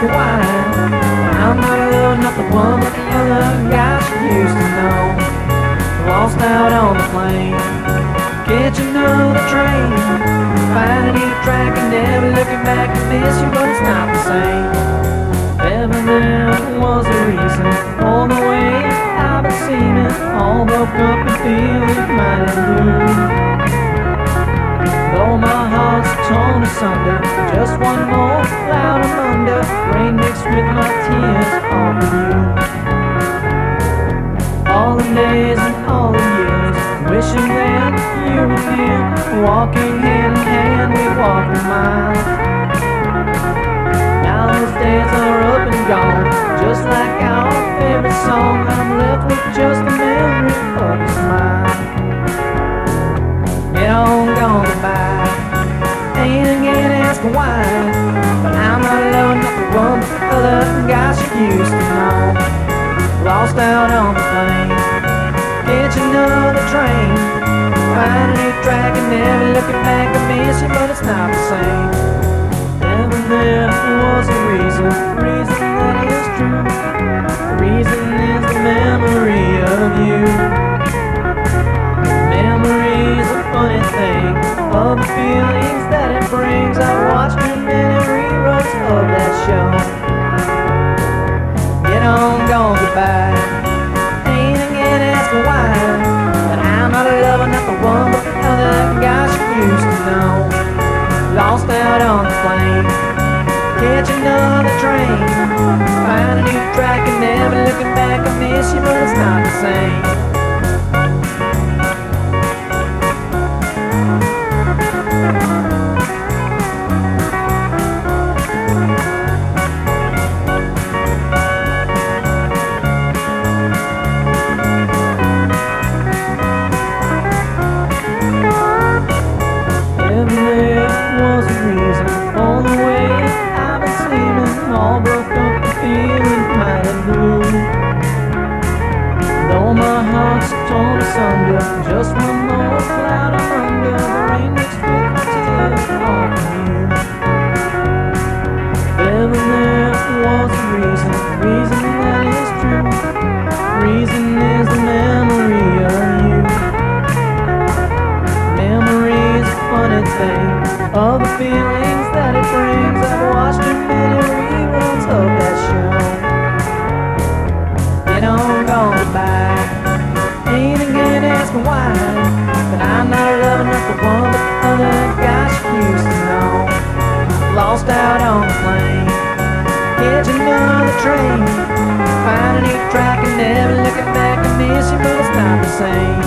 glass of wine. I'm not alone, not the one that the other guys used to know. Lost out on the plane, catching the train. Find a new track and never looking back I miss you, but it's not the same. Ever there was a reason, all the way I've been seeming, all broke up and feeling mighty blue. Though my heart's torn asunder rain mixed with my tears on you. All the days and all the years, wishing that you were here, walking hand in hand, we walk a mile. Used to know. Lost out on the plane, catch another train. Find a new track and never looking back. I miss you, but it's not the same. Never there was a reason, gone, goodbye. Ain't again asking why, but I'm not lover, not the one, but the other guy she used to know. Lost out on the plane, catch another train. Find a new track and never looking back. I miss you, but it's not the same. My heart's torn asunder, just one more cloud of thunder, the rain with my tears on you. If there was a reason, reason that is true, reason is the memory of you. Memory's a funny thing of the feelings that it brings. I've watched too many reruns of that show. Get on, gone by. Ain't again asking why, but I'm not loving not the one, but the other guy she used to know. Lost out on the plane, catch another train. Find a new track and never looking back. I miss you, but it's not the same.